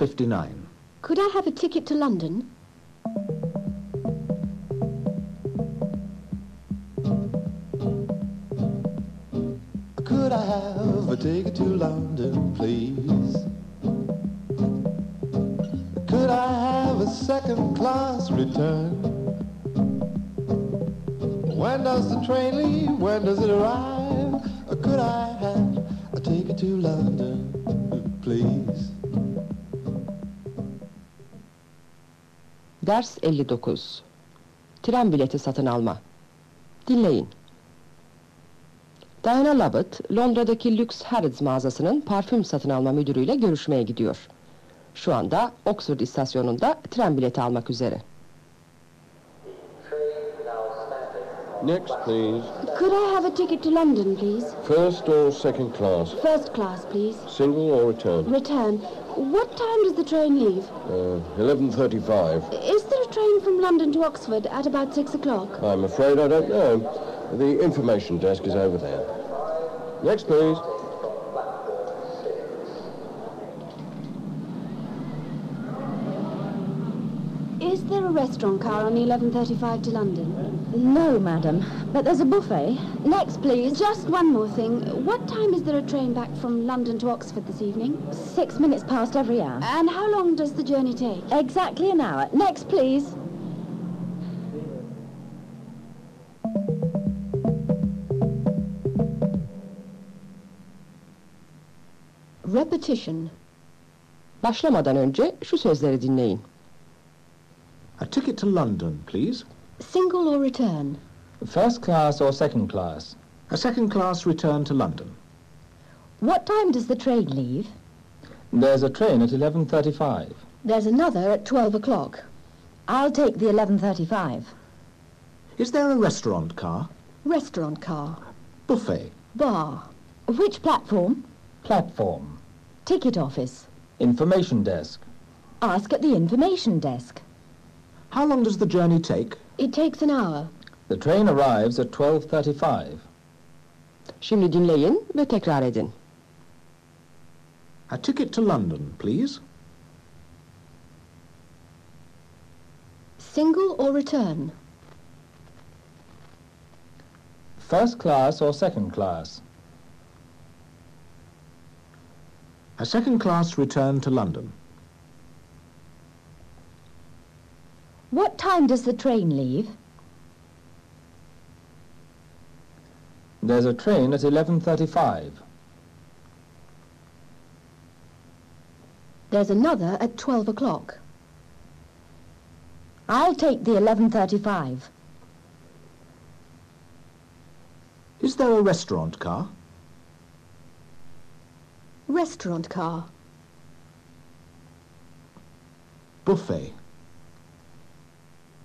59. Could I have a ticket to London? Could I have a ticket to London, please? Could I have a second class return? When does the train leave? When does it arrive? Could I have a ticket to London, please? Ders 59. Tren bileti satın alma. Dinleyin. Diana Lovett, Londra'daki lüks Harrods mağazasının parfüm satın alma müdürüyle görüşmeye gidiyor. Şu anda Oxford istasyonunda tren bileti almak üzere. Next, please. Could I have a ticket to London, please? First or second class? First class, please. Single or return? Return. What time does the train leave? Uh, 11.35. Is there a train from London to Oxford at about six o'clock? I'm afraid I don't know. The information desk is over there. Next, please. Is there a restaurant car on the 11.35 to London? No, madam, but there's a buffet. Next, please. Just one more thing. What time is there a train back from London to Oxford this evening? Six minutes past every hour. And how long does the journey take? Exactly an hour. Next, please. Repetition. Başlamadan önce şu sözleri dinleyin. A ticket to London, please. Single or return? First class or second class? A second class return to London. What time does the train leave? There's a train at 11.35. There's another at 12 o'clock. I'll take the 11.35. Is there a restaurant car? Restaurant car. Buffet. Bar. Which platform? Platform. Ticket office. Information desk. Ask at the information desk. How long does the journey take? It takes an hour. The train arrives at 12.35. Şimdi dinleyin ve tekrar edin. A ticket to London, please. Single or return? First class or second class? A second class return to London. What time does the train leave? There's a train at 11.35. There's another at 12 o'clock. I'll take the 11.35. Is there a restaurant car? Restaurant car. Buffet.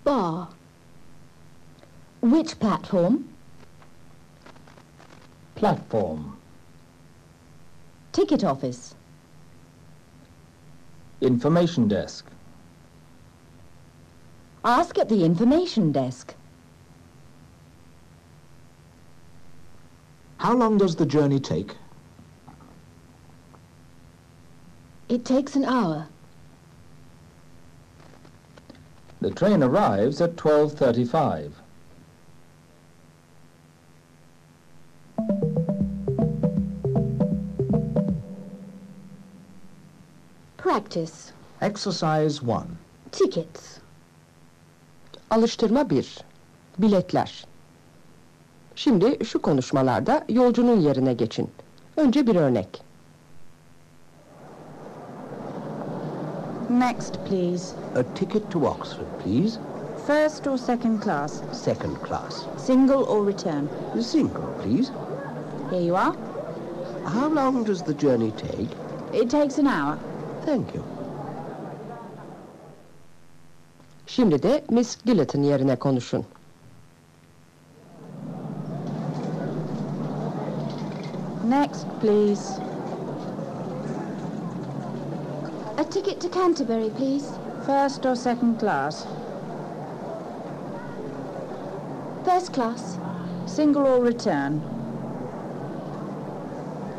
Bar. Which platform? Platform. Ticket office. Information desk. Ask at the information desk. How long does the journey take? It takes an hour. The train arrives at 12.35. Practice. Exercise 1. Tickets. Alıştırma 1. Biletler. Şimdi şu konuşmalarda yolcunun yerine geçin. Önce bir örnek. Next, please. A ticket to Oxford, please. First or second class? Second class. Single or return? Single, please. Here you are. How long does the journey take? It takes an hour. Thank you. Şimdi de Miss Gillett'in yerine konuşun. Next, please. A ticket to Canterbury, please. First or second class? First class. Single or return?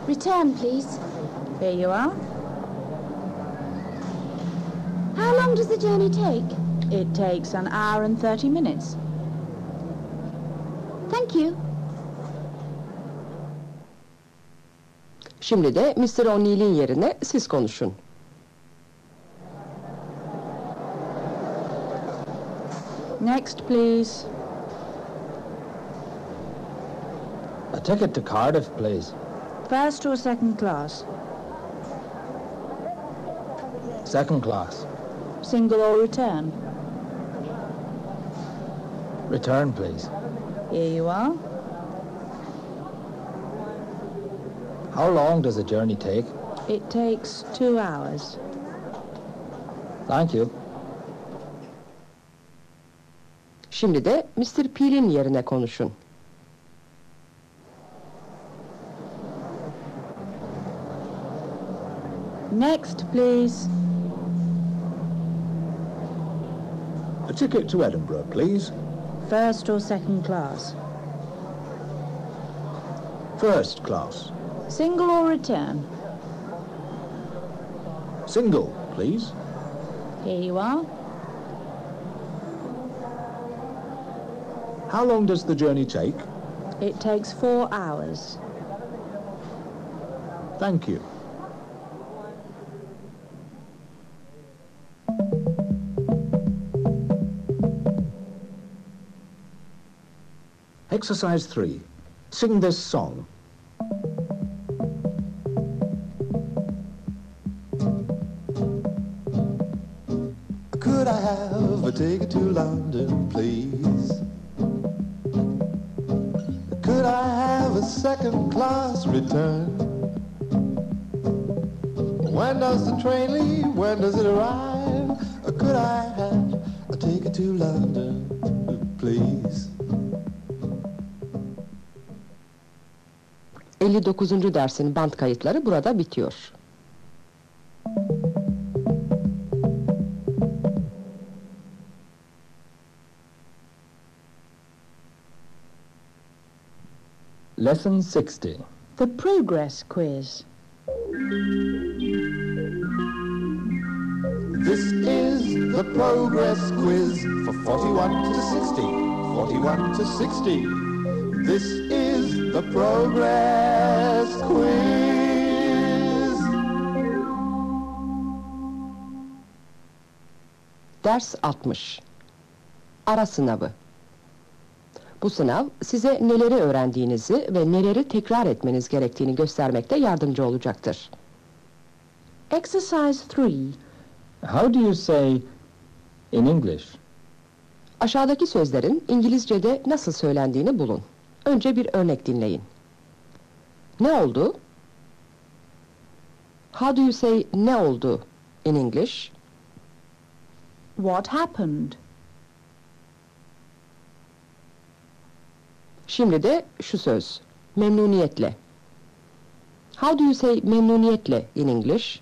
Return, please. Here you are. How long does the journey take? It takes an hour and 30 minutes. Thank you. Şimdi de Mr. O'Neill'in yerine siz konuşun. Next, please. A ticket to Cardiff, please. First or second class? Second class. Single or return? Return, please. Here you are. How long does the journey take? It takes two hours. Thank you. Şimdi de Mr. Peel'in yerine konuşun. Next, please. A ticket to Edinburgh, please. First or second class? First class. Single or return? Single, please. Here you are. How long does the journey take? It takes four hours. Thank you. Exercise 3. Sing this song. Could I have a ticket to London, please? I have a second class return? When does the train leave? When does it arrive? Could I have a ticket to London, please? 59. dersin band kayıtları burada bitiyor. Lesson 60. The progress quiz. This is the progress quiz for 41 to 60. 41 to 60. This is the progress quiz. Ders 60. Ara sınavı. Bu sınav size neleri öğrendiğinizi ve neleri tekrar etmeniz gerektiğini göstermekte yardımcı olacaktır. Exercise 3. How do you say in English? Aşağıdaki sözlerin İngilizce'de nasıl söylendiğini bulun. Önce bir örnek dinleyin. Ne oldu? How do you say ne oldu in English? What happened? Şimdi de şu söz. Memnuniyetle. How do you say memnuniyetle in English?